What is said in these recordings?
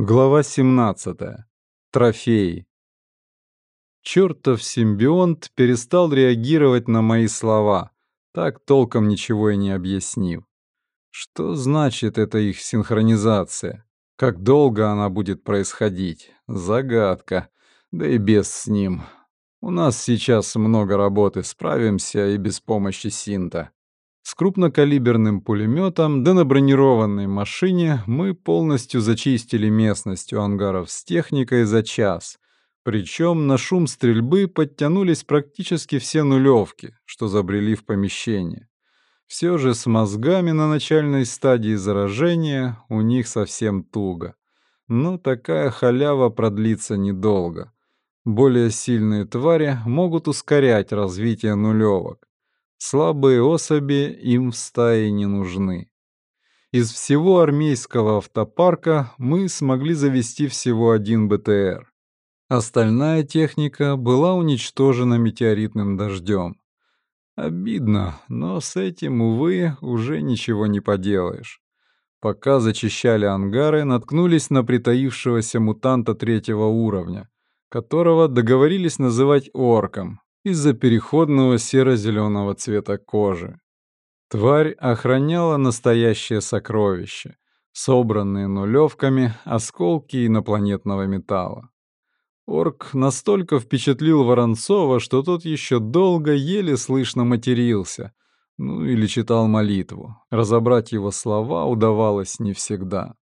Глава 17. Трофеи. Чёртов симбионт перестал реагировать на мои слова, так толком ничего и не объяснив. Что значит эта их синхронизация? Как долго она будет происходить? Загадка. Да и без с ним. У нас сейчас много работы, справимся и без помощи Синта. С крупнокалиберным пулеметом да на бронированной машине мы полностью зачистили местность у ангаров с техникой за час. Причем на шум стрельбы подтянулись практически все нулевки, что забрели в помещение. Все же с мозгами на начальной стадии заражения у них совсем туго. Но такая халява продлится недолго. Более сильные твари могут ускорять развитие нулевок. Слабые особи им в стае не нужны. Из всего армейского автопарка мы смогли завести всего один БТР. Остальная техника была уничтожена метеоритным дождем. Обидно, но с этим, увы, уже ничего не поделаешь. Пока зачищали ангары, наткнулись на притаившегося мутанта третьего уровня, которого договорились называть орком, из-за переходного серо-зеленого цвета кожи. Тварь охраняла настоящее сокровище, собранные нулевками осколки инопланетного металла. Орк настолько впечатлил Воронцова, что тот еще долго еле слышно матерился, ну или читал молитву. Разобрать его слова удавалось не всегда.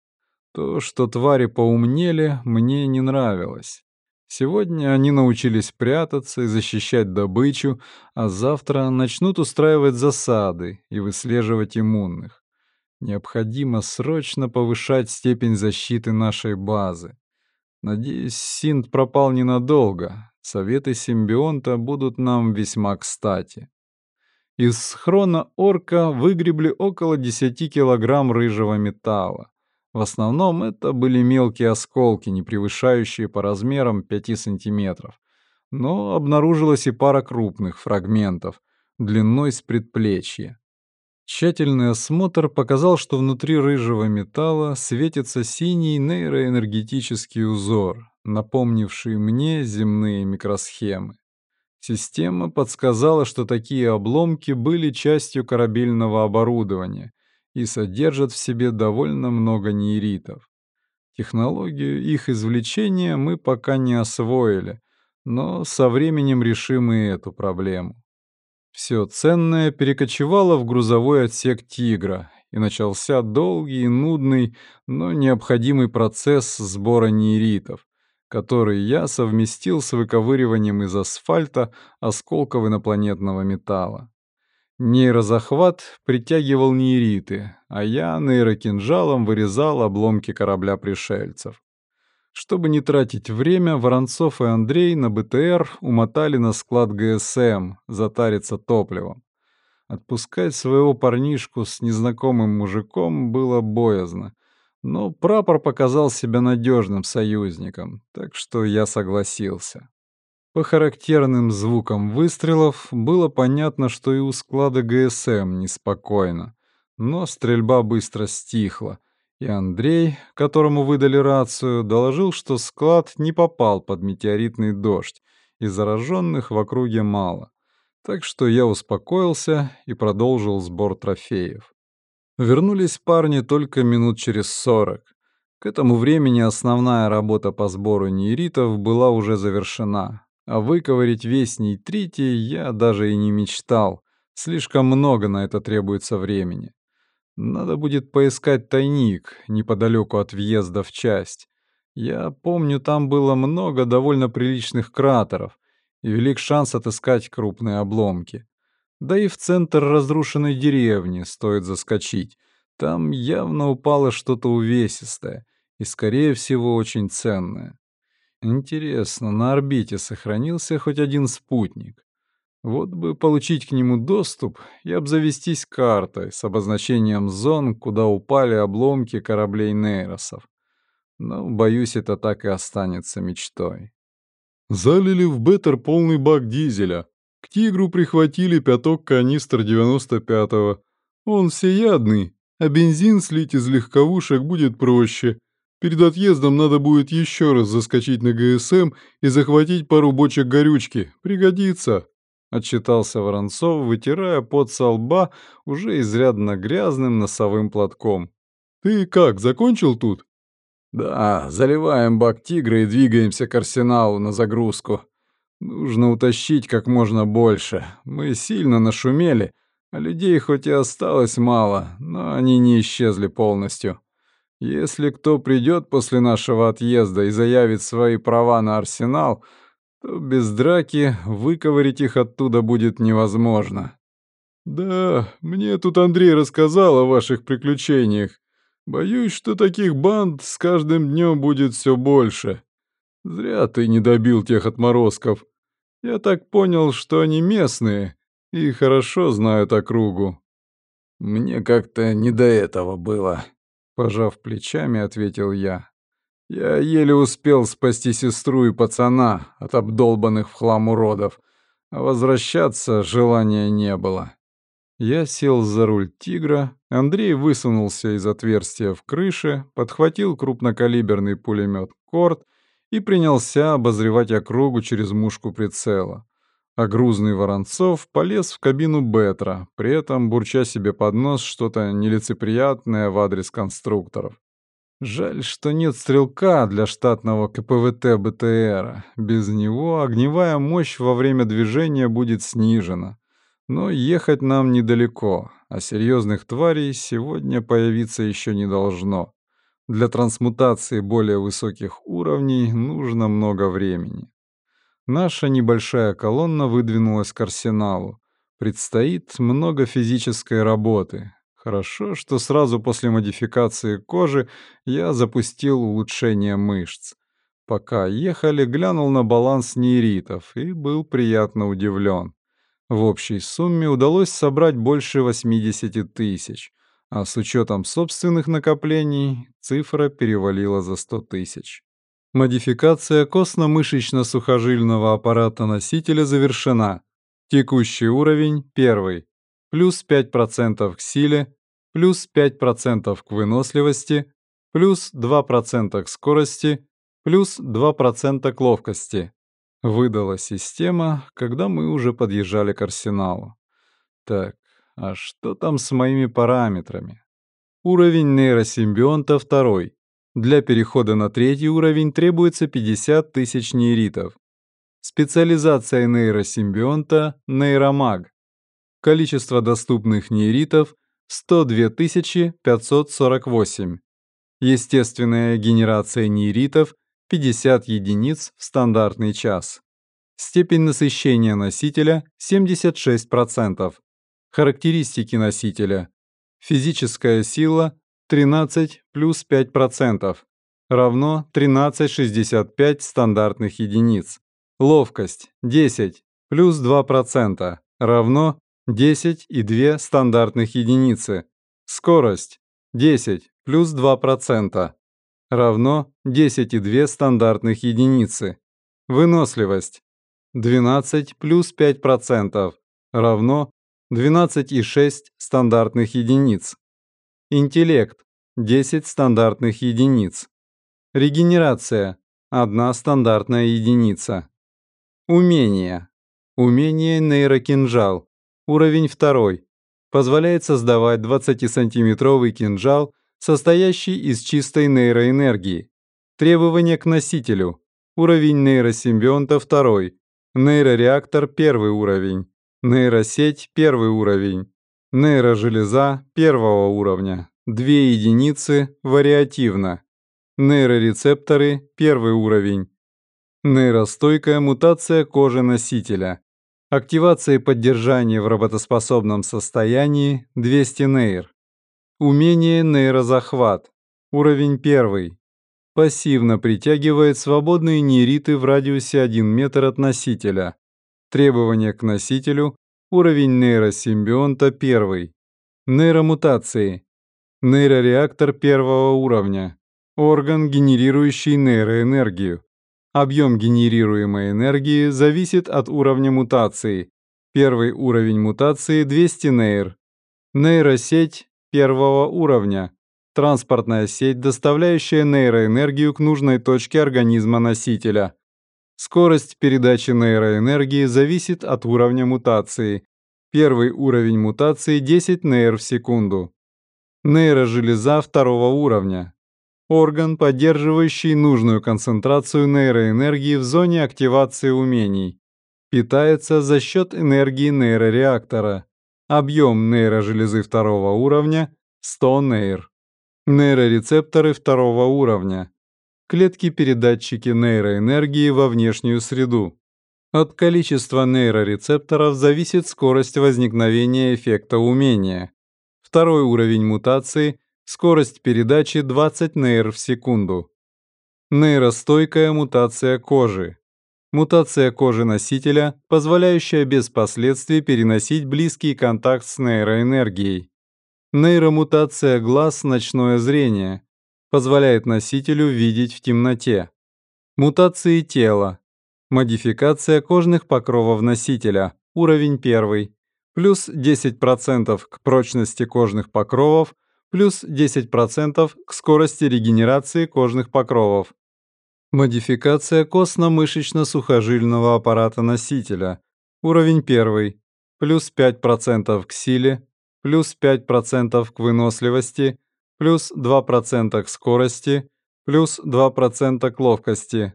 То, что твари поумнели, мне не нравилось. Сегодня они научились прятаться и защищать добычу, а завтра начнут устраивать засады и выслеживать иммунных. Необходимо срочно повышать степень защиты нашей базы. Надеюсь, Синт пропал ненадолго. Советы симбионта будут нам весьма кстати. Из схрона орка выгребли около 10 килограмм рыжего металла. В основном это были мелкие осколки, не превышающие по размерам 5 сантиметров. Но обнаружилась и пара крупных фрагментов, длиной с предплечья. Тщательный осмотр показал, что внутри рыжего металла светится синий нейроэнергетический узор, напомнивший мне земные микросхемы. Система подсказала, что такие обломки были частью корабельного оборудования — и содержат в себе довольно много нейритов. Технологию их извлечения мы пока не освоили, но со временем решим и эту проблему. Все ценное перекочевало в грузовой отсек «Тигра», и начался долгий нудный, но необходимый процесс сбора нейритов, который я совместил с выковыриванием из асфальта осколков инопланетного металла. Нейрозахват притягивал нейриты, а я нейрокинжалом вырезал обломки корабля пришельцев. Чтобы не тратить время, Воронцов и Андрей на БТР умотали на склад ГСМ затариться топливом. Отпускать своего парнишку с незнакомым мужиком было боязно, но прапор показал себя надежным союзником, так что я согласился. По характерным звукам выстрелов было понятно, что и у склада ГСМ неспокойно. Но стрельба быстро стихла, и Андрей, которому выдали рацию, доложил, что склад не попал под метеоритный дождь, и зараженных в округе мало. Так что я успокоился и продолжил сбор трофеев. Вернулись парни только минут через сорок. К этому времени основная работа по сбору нейритов была уже завершена, а выковырить весь нейтритий я даже и не мечтал. Слишком много на это требуется времени. Надо будет поискать тайник неподалеку от въезда в часть. Я помню, там было много довольно приличных кратеров, и велик шанс отыскать крупные обломки. Да и в центр разрушенной деревни стоит заскочить. Там явно упало что-то увесистое и, скорее всего, очень ценное. Интересно, на орбите сохранился хоть один спутник? Вот бы получить к нему доступ и обзавестись картой с обозначением зон, куда упали обломки кораблей Нейросов. Но, боюсь, это так и останется мечтой. Залили в Беттер полный бак дизеля. К «Тигру» прихватили пяток канистр 95-го. Он всеядный, а бензин слить из легковушек будет проще. Перед отъездом надо будет еще раз заскочить на ГСМ и захватить пару бочек горючки. Пригодится. Отчитался Воронцов, вытирая пот со лба уже изрядно грязным носовым платком. «Ты как, закончил тут?» «Да, заливаем бак тигра и двигаемся к арсеналу на загрузку. Нужно утащить как можно больше. Мы сильно нашумели, а людей хоть и осталось мало, но они не исчезли полностью. Если кто придет после нашего отъезда и заявит свои права на арсенал, то без драки выковырить их оттуда будет невозможно. Да, мне тут Андрей рассказал о ваших приключениях. Боюсь, что таких банд с каждым днем будет все больше. Зря ты не добил тех отморозков. Я так понял, что они местные и хорошо знают округу. Мне как-то не до этого было, пожав плечами, ответил я. Я еле успел спасти сестру и пацана от обдолбанных в хлам уродов, а возвращаться желания не было. Я сел за руль «Тигра», Андрей высунулся из отверстия в крыше, подхватил крупнокалиберный пулемет «Корт» и принялся обозревать округу через мушку прицела. А грузный Воронцов полез в кабину Бетра, при этом бурча себе под нос что-то нелицеприятное в адрес конструкторов. Жаль, что нет стрелка для штатного КПВТ БТРа. Без него огневая мощь во время движения будет снижена. Но ехать нам недалеко, а серьезных тварей сегодня появиться еще не должно. Для трансмутации более высоких уровней нужно много времени. Наша небольшая колонна выдвинулась к арсеналу. Предстоит много физической работы. Хорошо, что сразу после модификации кожи я запустил улучшение мышц. Пока ехали, глянул на баланс нейритов и был приятно удивлен. В общей сумме удалось собрать больше 80 тысяч — а с учетом собственных накоплений цифра перевалила за 100 тысяч. Модификация костно-мышечно-сухожильного аппарата носителя завершена. Текущий уровень – первый. Плюс 5% к силе, плюс 5% к выносливости, плюс 2% к скорости, плюс 2% к ловкости. Выдала система, когда мы уже подъезжали к арсеналу. Так, а что там с моими параметрами? Уровень нейросимбионта второй. Для перехода на третий уровень требуется 50 тысяч нейритов. Специализация нейросимбионта – нейромаг. Количество доступных нейритов – 102 548. Естественная генерация нейритов – 50 единиц в стандартный час. Степень насыщения носителя – 76%. Характеристики носителя. Физическая сила 13 плюс 5%, равно 13,65 стандартных единиц. Ловкость 10 плюс 2%, равно 10,2 стандартных единицы. Скорость 10 плюс 2%, равно 10,2 стандартных единицы. Выносливость 12 плюс 5%, равно 12,6 стандартных единиц. Интеллект – 10 стандартных единиц. Регенерация – 1 стандартная единица. Умение. Умение нейрокинжал. Уровень 2. Позволяет создавать 20-сантиметровый кинжал, состоящий из чистой нейроэнергии. Требования к носителю. Уровень нейросимбионта 2. Нейрореактор 1 уровень. Нейросеть – первый уровень. Нейрожелеза – первого уровня. Две единицы вариативно. Нейрорецепторы – первый уровень. Нейростойкая мутация кожи носителя. Активация и поддержание в работоспособном состоянии 200 нейр. Умение нейрозахват. Уровень 1. Пассивно притягивает свободные нейриты в радиусе 1 метр от носителя. Требования к носителю. Уровень нейросимбионта 1. Нейромутации. Нейрореактор первого уровня. Орган, генерирующий нейроэнергию. Объем генерируемой энергии зависит от уровня мутации. Первый уровень мутации 200 нейр. Нейросеть первого уровня. Транспортная сеть, доставляющая нейроэнергию к нужной точке организма носителя. Скорость передачи нейроэнергии зависит от уровня мутации. Первый уровень мутации 10 нейр в секунду. Нейрожелеза второго уровня. Орган, поддерживающий нужную концентрацию нейроэнергии в зоне активации умений. Питается за счет энергии нейрореактора. Объем нейрожелезы второго уровня – 100 нейр. Нейрорецепторы второго уровня. Клетки-передатчики нейроэнергии во внешнюю среду. От количества нейрорецепторов зависит скорость возникновения эффекта умения. Второй уровень мутации – скорость передачи 20 нейр в секунду. Нейростойкая мутация кожи. Мутация кожи носителя, позволяющая без последствий переносить близкий контакт с нейроэнергией. Нейромутация глаз ночное зрение позволяет носителю видеть в темноте. Мутации тела. Модификация кожных покровов носителя. Уровень 1. Плюс 10% к прочности кожных покровов, плюс 10% к скорости регенерации кожных покровов. Модификация костно-мышечно-сухожильного аппарата носителя. Уровень 1. Плюс 5% к силе, плюс 5% к выносливости, плюс 2% к скорости, плюс 2% к ловкости.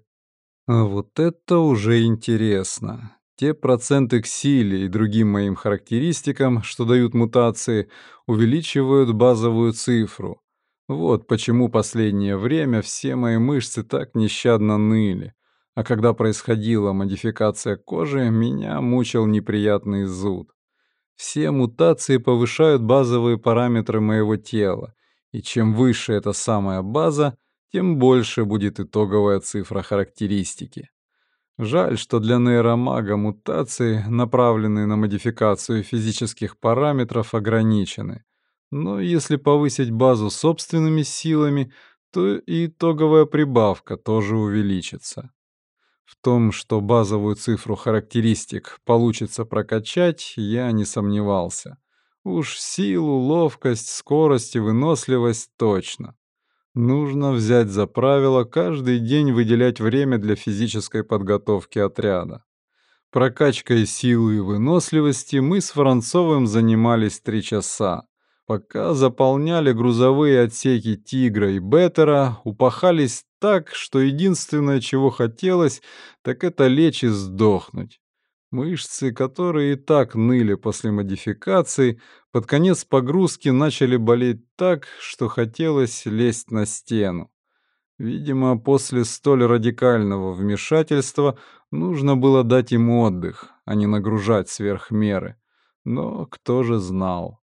А вот это уже интересно. Те проценты к силе и другим моим характеристикам, что дают мутации, увеличивают базовую цифру. Вот почему последнее время все мои мышцы так нещадно ныли. А когда происходила модификация кожи, меня мучил неприятный зуд. Все мутации повышают базовые параметры моего тела, и чем выше эта самая база, тем больше будет итоговая цифра характеристики. Жаль, что для нейромага мутации, направленные на модификацию физических параметров, ограничены. Но если повысить базу собственными силами, то и итоговая прибавка тоже увеличится. В том, что базовую цифру характеристик получится прокачать, я не сомневался. Уж силу, ловкость, скорость и выносливость точно. Нужно взять за правило каждый день выделять время для физической подготовки отряда. Прокачкой силы и выносливости мы с Францовым занимались три часа. Пока заполняли грузовые отсеки «Тигра» и «Беттера», упахались так, что единственное, чего хотелось, так это лечь и сдохнуть. Мышцы, которые и так ныли после модификации, под конец погрузки начали болеть так, что хотелось лезть на стену. Видимо, после столь радикального вмешательства нужно было дать им отдых, а не нагружать сверх меры. Но кто же знал?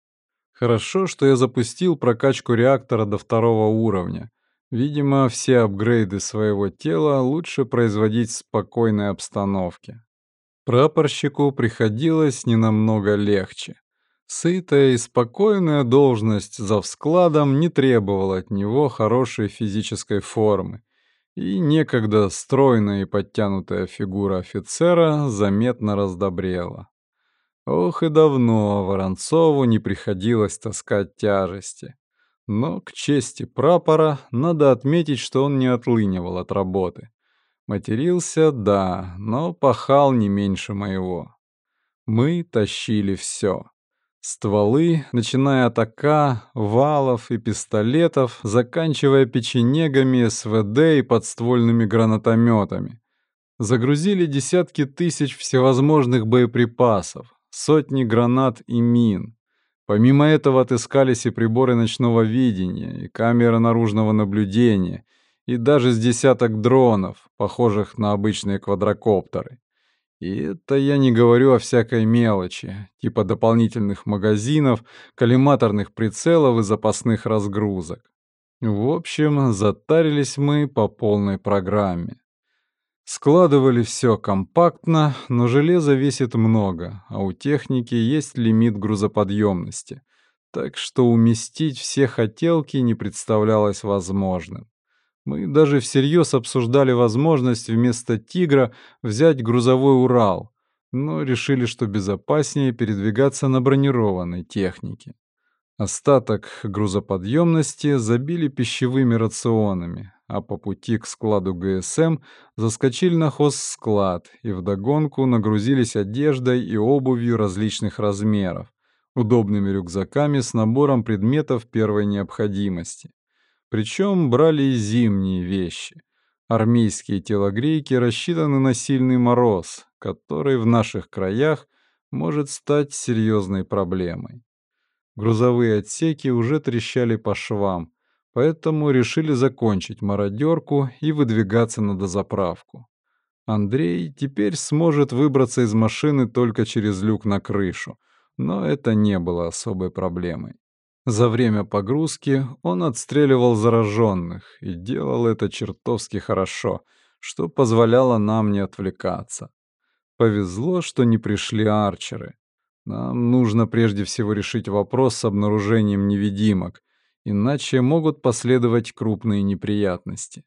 Хорошо, что я запустил прокачку реактора до второго уровня. Видимо, все апгрейды своего тела лучше производить в спокойной обстановке. Прапорщику приходилось ненамного легче. Сытая и спокойная должность за вскладом не требовала от него хорошей физической формы, и некогда стройная и подтянутая фигура офицера заметно раздобрела. Ох и давно Воронцову не приходилось таскать тяжести. Но к чести прапора надо отметить, что он не отлынивал от работы. Матерился, да, но пахал не меньше моего. Мы тащили все. Стволы, начиная от АК, валов и пистолетов, заканчивая печенегами, СВД и подствольными гранатометами. Загрузили десятки тысяч всевозможных боеприпасов, сотни гранат и мин. Помимо этого отыскались и приборы ночного видения, и камеры наружного наблюдения, и даже с десяток дронов, похожих на обычные квадрокоптеры. И это я не говорю о всякой мелочи, типа дополнительных магазинов, коллиматорных прицелов и запасных разгрузок. В общем, затарились мы по полной программе. Складывали все компактно, но железа весит много, а у техники есть лимит грузоподъемности, так что уместить все хотелки не представлялось возможным. Мы даже всерьез обсуждали возможность вместо «Тигра» взять грузовой «Урал», но решили, что безопаснее передвигаться на бронированной технике. Остаток грузоподъемности забили пищевыми рационами, а по пути к складу ГСМ заскочили на хозсклад и вдогонку нагрузились одеждой и обувью различных размеров, удобными рюкзаками с набором предметов первой необходимости. Причем брали и зимние вещи. Армейские телогрейки рассчитаны на сильный мороз, который в наших краях может стать серьезной проблемой. Грузовые отсеки уже трещали по швам, поэтому решили закончить мародерку и выдвигаться на дозаправку. Андрей теперь сможет выбраться из машины только через люк на крышу, но это не было особой проблемой. За время погрузки он отстреливал зараженных и делал это чертовски хорошо, что позволяло нам не отвлекаться. Повезло, что не пришли арчеры. Нам нужно прежде всего решить вопрос с обнаружением невидимок, иначе могут последовать крупные неприятности.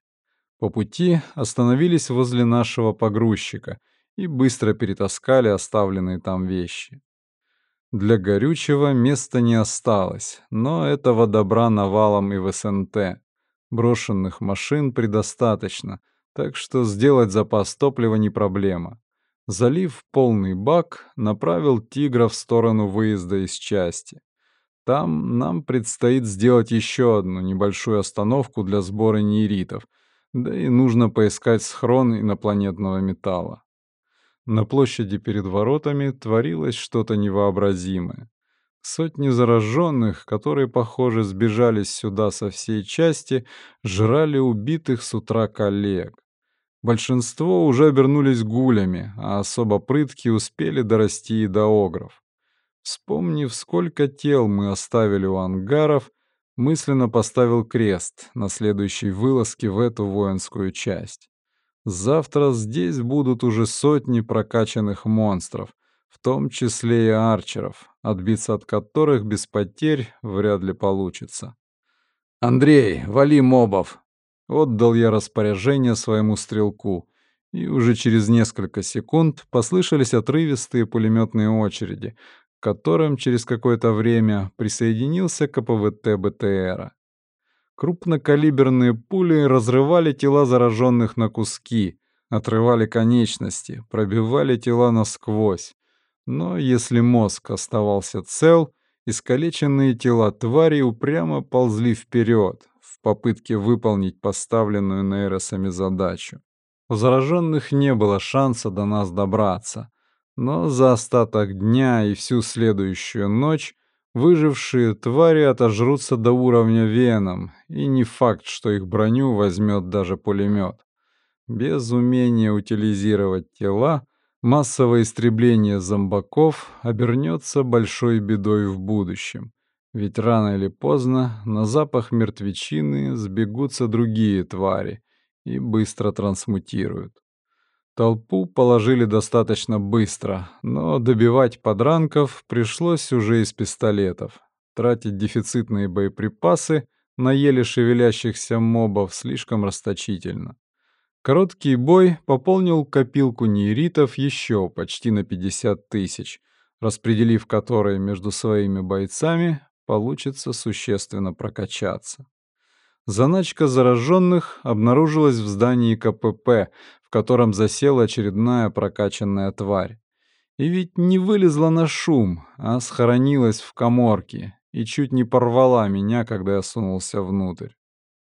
По пути остановились возле нашего погрузчика и быстро перетаскали оставленные там вещи. Для горючего места не осталось, но этого добра навалом и в СНТ. Брошенных машин предостаточно, так что сделать запас топлива не проблема. Залив полный бак, направил «Тигра» в сторону выезда из части. Там нам предстоит сделать еще одну небольшую остановку для сбора нейритов, да и нужно поискать схрон инопланетного металла. На площади перед воротами творилось что-то невообразимое. Сотни зараженных, которые, похоже, сбежались сюда со всей части, жрали убитых с утра коллег. Большинство уже обернулись гулями, а особо прытки успели дорасти и до огров. Вспомнив, сколько тел мы оставили у ангаров, мысленно поставил крест на следующей вылазке в эту воинскую часть. Завтра здесь будут уже сотни прокачанных монстров, в том числе и арчеров, отбиться от которых без потерь вряд ли получится. «Андрей, вали мобов!» Отдал я распоряжение своему стрелку, и уже через несколько секунд послышались отрывистые пулеметные очереди, к которым через какое-то время присоединился КПВТ БТРа. Крупнокалиберные пули разрывали тела зараженных на куски, отрывали конечности, пробивали тела насквозь. Но если мозг оставался цел, искалеченные тела тварей упрямо ползли вперед, попытке выполнить поставленную нейросами задачу. У зараженных не было шанса до нас добраться, но за остаток дня и всю следующую ночь выжившие твари отожрутся до уровня веном, и не факт, что их броню возьмет даже пулемет. Без умения утилизировать тела массовое истребление зомбаков обернется большой бедой в будущем. Ведь рано или поздно на запах мертвечины сбегутся другие твари и быстро трансмутируют. Толпу положили достаточно быстро, но добивать подранков пришлось уже из пистолетов. Тратить дефицитные боеприпасы на еле шевелящихся мобов слишком расточительно. Короткий бой пополнил копилку нейритов еще почти на 50 тысяч, распределив которые между своими бойцами получится существенно прокачаться. Заначка зараженных обнаружилась в здании КПП, в котором засела очередная прокачанная тварь. И ведь не вылезла на шум, а схоронилась в коморке и чуть не порвала меня, когда я сунулся внутрь.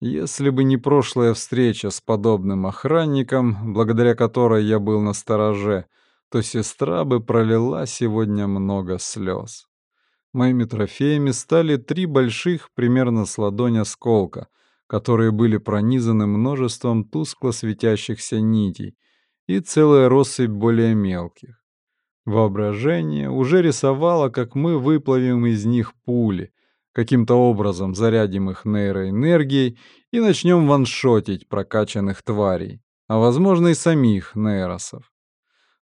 Если бы не прошлая встреча с подобным охранником, благодаря которой я был на стороже, то сестра бы пролила сегодня много слез. Моими трофеями стали три больших, примерно с ладонь осколка, которые были пронизаны множеством тускло светящихся нитей, и целая россыпь более мелких. Воображение уже рисовало, как мы выплавим из них пули, каким-то образом зарядим их нейроэнергией и начнем ваншотить прокачанных тварей, а возможно и самих нейросов.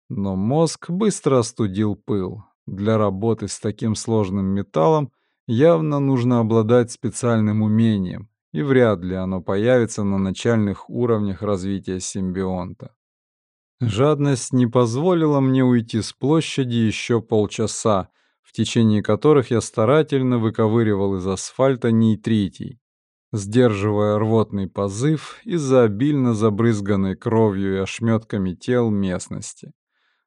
Но мозг быстро остудил пыл, для работы с таким сложным металлом явно нужно обладать специальным умением, и вряд ли оно появится на начальных уровнях развития симбионта. Жадность не позволила мне уйти с площади еще полчаса, в течение которых я старательно выковыривал из асфальта нейтритий, сдерживая рвотный позыв из-за обильно забрызганной кровью и ошметками тел местности.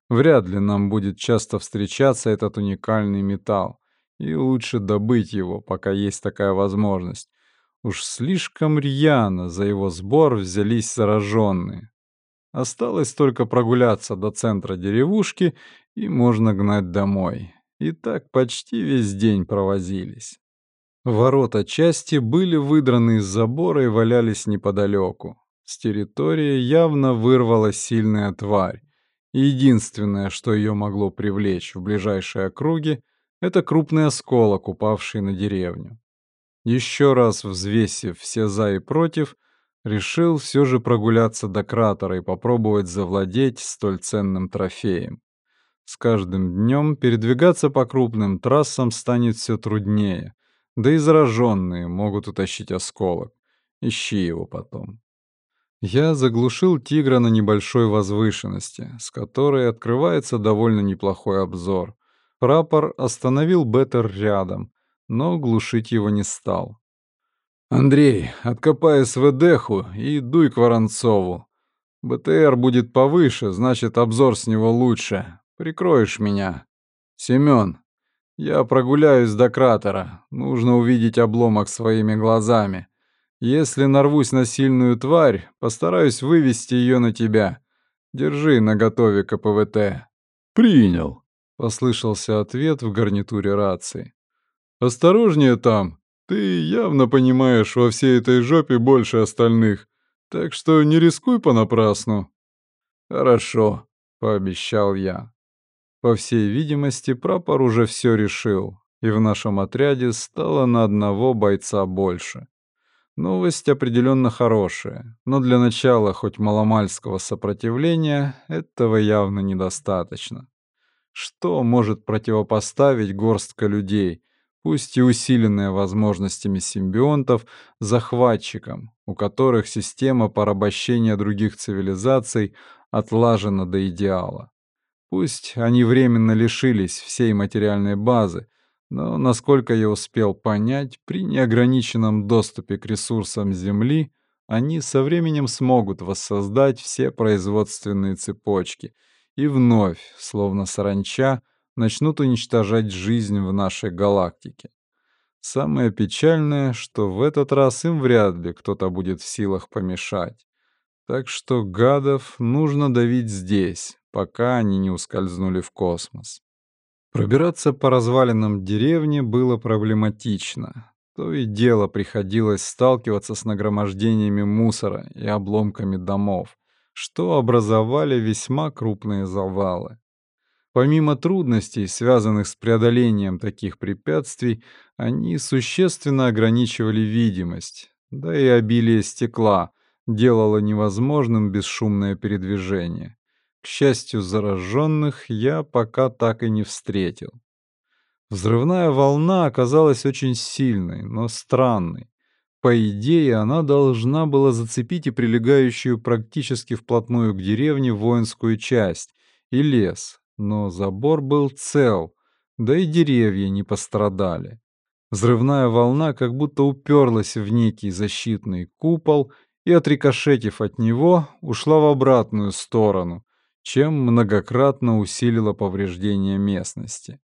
Вряд ли нам будет часто встречаться этот уникальный металл, и лучше добыть его, пока есть такая возможность. Уж слишком рьяно за его сбор взялись зараженные. Осталось только прогуляться до центра деревушки, и можно гнать домой. И так почти весь день провозились. Ворота части были выдраны из забора и валялись неподалеку. С территории явно вырвалась сильная тварь. Единственное, что ее могло привлечь в ближайшей округе, это крупный осколок, упавший на деревню. Еще раз взвесив все «за» и «против», решил все же прогуляться до кратера и попробовать завладеть столь ценным трофеем. С каждым днем передвигаться по крупным трассам станет все труднее, да и зараженные могут утащить осколок. Ищи его потом. Я заглушил тигра на небольшой возвышенности, с которой открывается довольно неплохой обзор. Прапор остановил Беттер рядом, но глушить его не стал. «Андрей, откопай СВДху и дуй к Воронцову. БТР будет повыше, значит, обзор с него лучше. Прикроешь меня. Семён, я прогуляюсь до кратера. Нужно увидеть обломок своими глазами. Если нарвусь на сильную тварь, постараюсь вывести ее на тебя. Держи наготове КПВТ». «Принял», — послышался ответ в гарнитуре рации. «Осторожнее там. Ты явно понимаешь во всей этой жопе больше остальных, так что не рискуй понапрасну». «Хорошо», — пообещал я. По всей видимости, прапор уже все решил, и в нашем отряде стало на одного бойца больше. Новость определенно хорошая, но для начала хоть маломальского сопротивления этого явно недостаточно. Что может противопоставить горстка людей, пусть и усиленная возможностями симбионтов, захватчикам, у которых система порабощения других цивилизаций отлажена до идеала? Пусть они временно лишились всей материальной базы, но, насколько я успел понять, при неограниченном доступе к ресурсам Земли они со временем смогут воссоздать все производственные цепочки — и вновь, словно саранча, начнут уничтожать жизнь в нашей галактике. Самое печальное, что в этот раз им вряд ли кто-то будет в силах помешать. Так что гадов нужно давить здесь, пока они не ускользнули в космос. Пробираться по развалинам деревни было проблематично. То и дело приходилось сталкиваться с нагромождениями мусора и обломками домов что образовали весьма крупные завалы. Помимо трудностей, связанных с преодолением таких препятствий, они существенно ограничивали видимость, да и обилие стекла делало невозможным бесшумное передвижение. К счастью, зараженных я пока так и не встретил. Взрывная волна оказалась очень сильной, но странной. По идее, она должна была зацепить и прилегающую практически вплотную к деревне воинскую часть и лес, но забор был цел, да и деревья не пострадали. Взрывная волна как будто уперлась в некий защитный купол и, отрикошетив от него, ушла в обратную сторону, чем многократно усилила повреждения местности.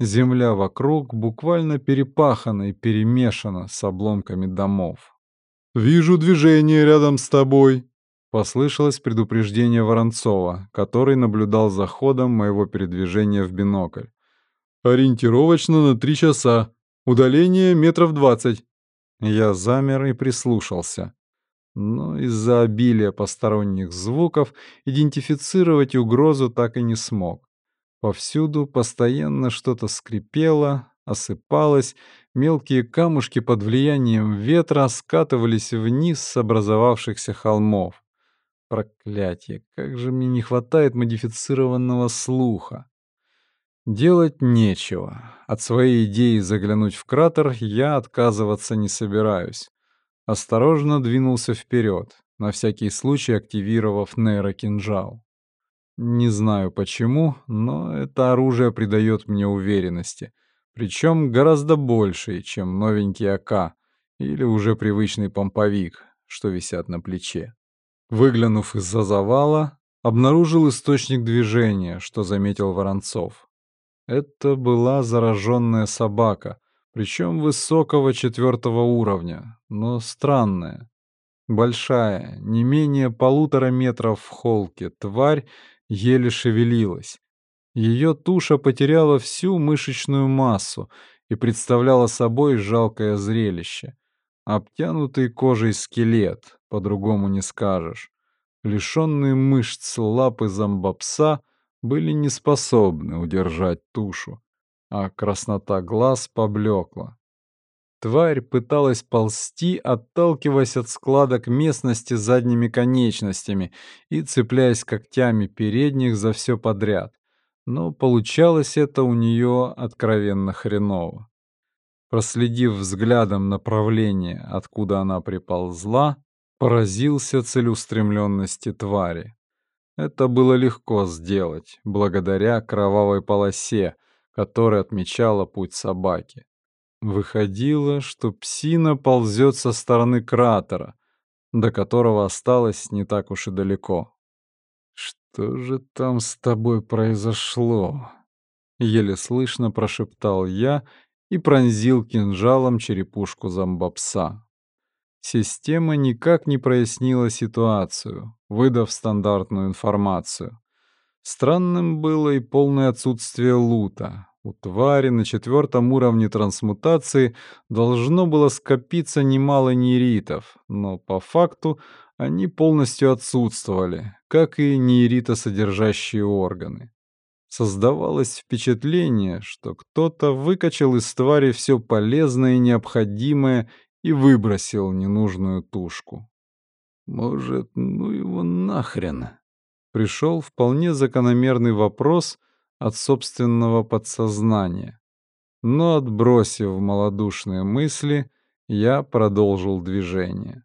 Земля вокруг буквально перепахана и перемешана с обломками домов. «Вижу движение рядом с тобой», — послышалось предупреждение Воронцова, который наблюдал за ходом моего передвижения в бинокль. «Ориентировочно на три часа. Удаление метров двадцать». Я замер и прислушался. Но из-за обилия посторонних звуков идентифицировать угрозу так и не смог. Повсюду постоянно что-то скрипело, осыпалось, мелкие камушки под влиянием ветра скатывались вниз с образовавшихся холмов. Проклятие, как же мне не хватает модифицированного слуха. Делать нечего. От своей идеи заглянуть в кратер я отказываться не собираюсь. Осторожно двинулся вперед, на всякий случай активировав нейрокинжал. Не знаю почему, но это оружие придает мне уверенности. Причем гораздо большей, чем новенький АК или уже привычный помповик, что висят на плече. Выглянув из-за завала, обнаружил источник движения, что заметил Воронцов. Это была зараженная собака, причем высокого четвертого уровня, но странная. Большая, не менее полутора метров в холке, тварь еле шевелилась. Ее туша потеряла всю мышечную массу и представляла собой жалкое зрелище. Обтянутый кожей скелет, по-другому не скажешь. Лишенные мышц лапы зомбопса были не способны удержать тушу, а краснота глаз поблекла. Тварь пыталась ползти, отталкиваясь от складок местности задними конечностями и цепляясь когтями передних за все подряд. Но получалось это у нее откровенно хреново. Проследив взглядом направление, откуда она приползла, поразился целеустремленности твари. Это было легко сделать, благодаря кровавой полосе, которая отмечала путь собаки. Выходило, что псина ползет со стороны кратера, до которого осталось не так уж и далеко. «Что же там с тобой произошло?» Еле слышно прошептал я и пронзил кинжалом черепушку зомбопса. Система никак не прояснила ситуацию, выдав стандартную информацию. Странным было и полное отсутствие лута, у твари на четвертом уровне трансмутации должно было скопиться немало нейритов, но по факту они полностью отсутствовали, как и нейритосодержащие органы. Создавалось впечатление, что кто-то выкачал из твари все полезное и необходимое и выбросил ненужную тушку. Может, ну его нахрен? Пришел вполне закономерный вопрос — от собственного подсознания. Но, отбросив малодушные мысли, я продолжил движение.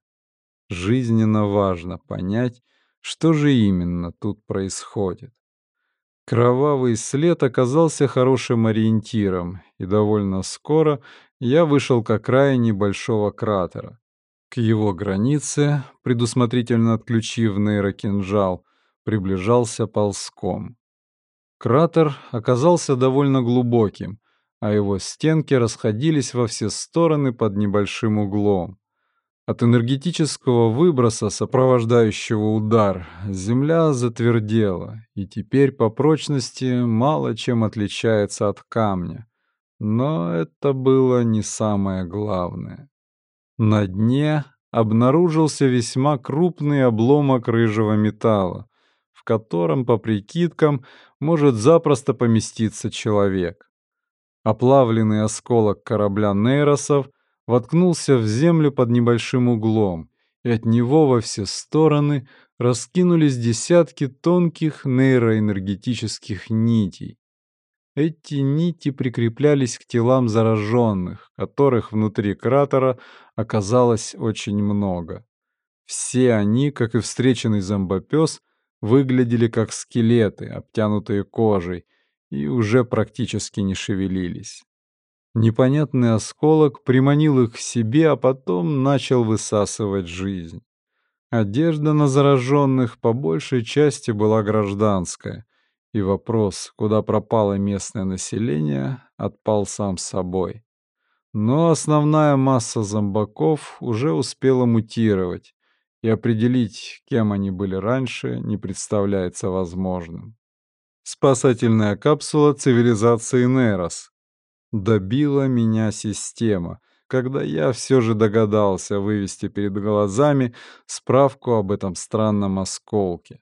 Жизненно важно понять, что же именно тут происходит. Кровавый след оказался хорошим ориентиром, и довольно скоро я вышел к окраине большого кратера. К его границе, предусмотрительно отключив нейрокинжал, приближался ползком. Кратер оказался довольно глубоким, а его стенки расходились во все стороны под небольшим углом. От энергетического выброса, сопровождающего удар, земля затвердела и теперь по прочности мало чем отличается от камня. Но это было не самое главное. На дне обнаружился весьма крупный обломок рыжего металла, котором, по прикидкам, может запросто поместиться человек. Оплавленный осколок корабля Нейросов воткнулся в землю под небольшим углом, и от него во все стороны раскинулись десятки тонких нейроэнергетических нитей. Эти нити прикреплялись к телам зараженных, которых внутри кратера оказалось очень много. Все они, как и встреченный зомбопес, выглядели как скелеты, обтянутые кожей, и уже практически не шевелились. Непонятный осколок приманил их к себе, а потом начал высасывать жизнь. Одежда на зараженных по большей части была гражданская, и вопрос, куда пропало местное население, отпал сам собой. Но основная масса зомбаков уже успела мутировать, и определить, кем они были раньше, не представляется возможным. Спасательная капсула цивилизации Нейрос. Добила меня система, когда я все же догадался вывести перед глазами справку об этом странном осколке.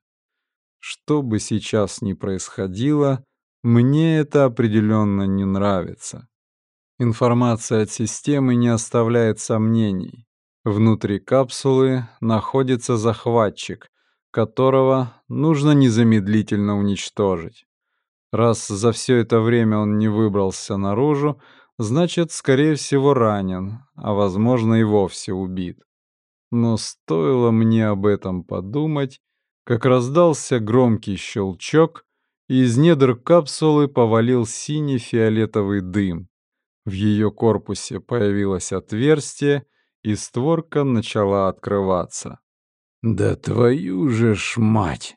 Что бы сейчас ни происходило, мне это определенно не нравится. Информация от системы не оставляет сомнений. Внутри капсулы находится захватчик, которого нужно незамедлительно уничтожить. Раз за все это время он не выбрался наружу, значит, скорее всего, ранен, а, возможно, и вовсе убит. Но стоило мне об этом подумать, как раздался громкий щелчок, и из недр капсулы повалил синий-фиолетовый дым. В ее корпусе появилось отверстие, и створка начала открываться. «Да твою же ж мать!»